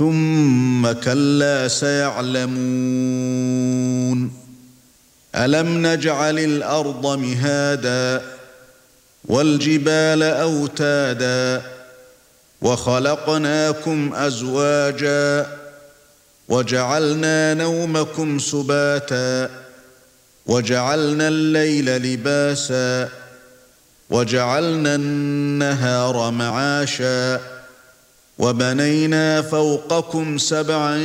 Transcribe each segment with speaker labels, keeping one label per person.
Speaker 1: ثم كلا سيعلمون. ألم نجعل الأرض مهادا والجبال أوتادا وخلقناكم أزواجا وجعلنا نومكم سباتا وجعلنا الليل لباسا وجعلنا النهار معاشا وبنينا فوقكم سبعا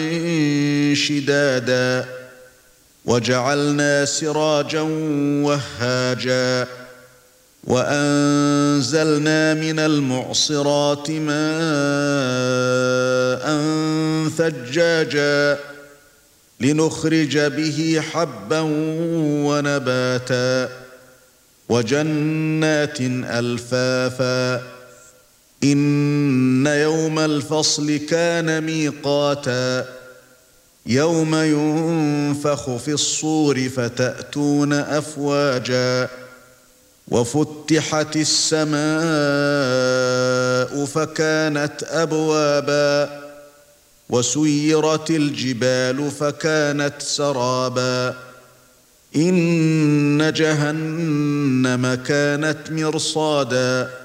Speaker 1: شدادا وجعلنا سراجا وهاجا وأنزلنا من المعصرات ماء ثجاجا لنخرج به حبا ونباتا وجنات ألفافا إن يوم الفصل كان ميقاتا يوم ينفخ في الصور فتأتون أفواجا وفتحت السماء فكانت أبوابا وسيرت الجبال فكانت سرابا إن جهنم كانت مرصادا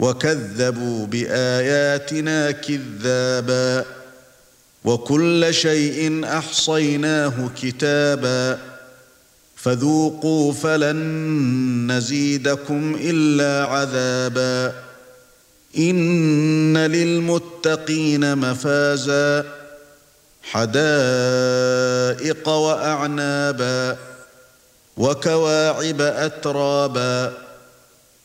Speaker 1: وكذبوا بآياتنا كذابا وكل شيء أحصيناه كتابا فذوقوا فلن نزيدكم إلا عذابا إن للمتقين مفازا حدائق وأعنابا وكواعب أترابا